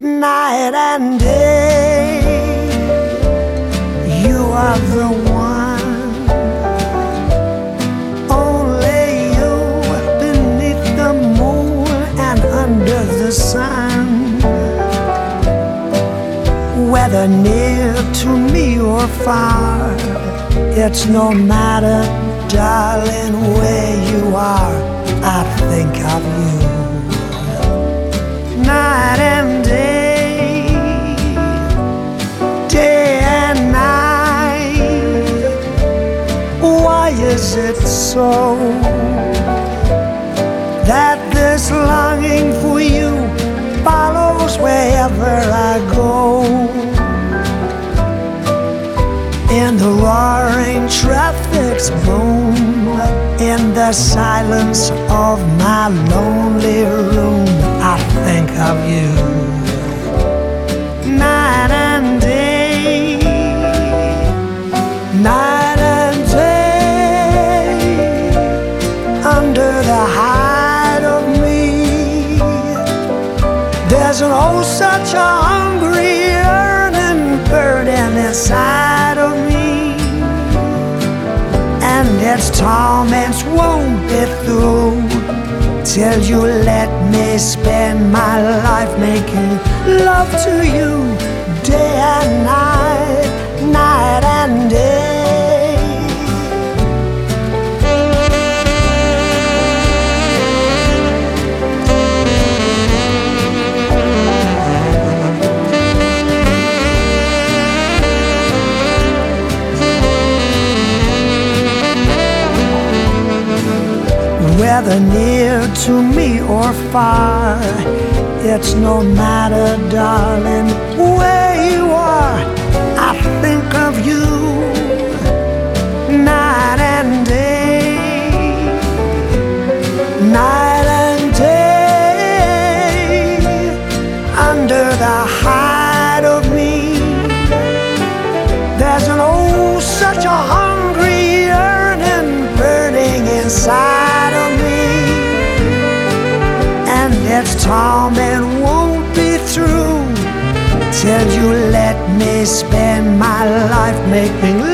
night and day. You are the one, only you beneath the moon and under the sun. Whether near to me or far, it's no matter, darling, where you are. I think of you is it so that this longing for you follows wherever I go? In the roaring traffic's boom, in the silence of my lonely room, I think of you There's an oh such a hungry yearning burning inside of me, and its torments won't be through till you let me spend my life making love to you Whether near to me or far, it's no matter, darling, where you are. I think of you night and day, night and day, under the hide of me. There's an oh, such a hungry and its torment won't be through till you let me spend my life making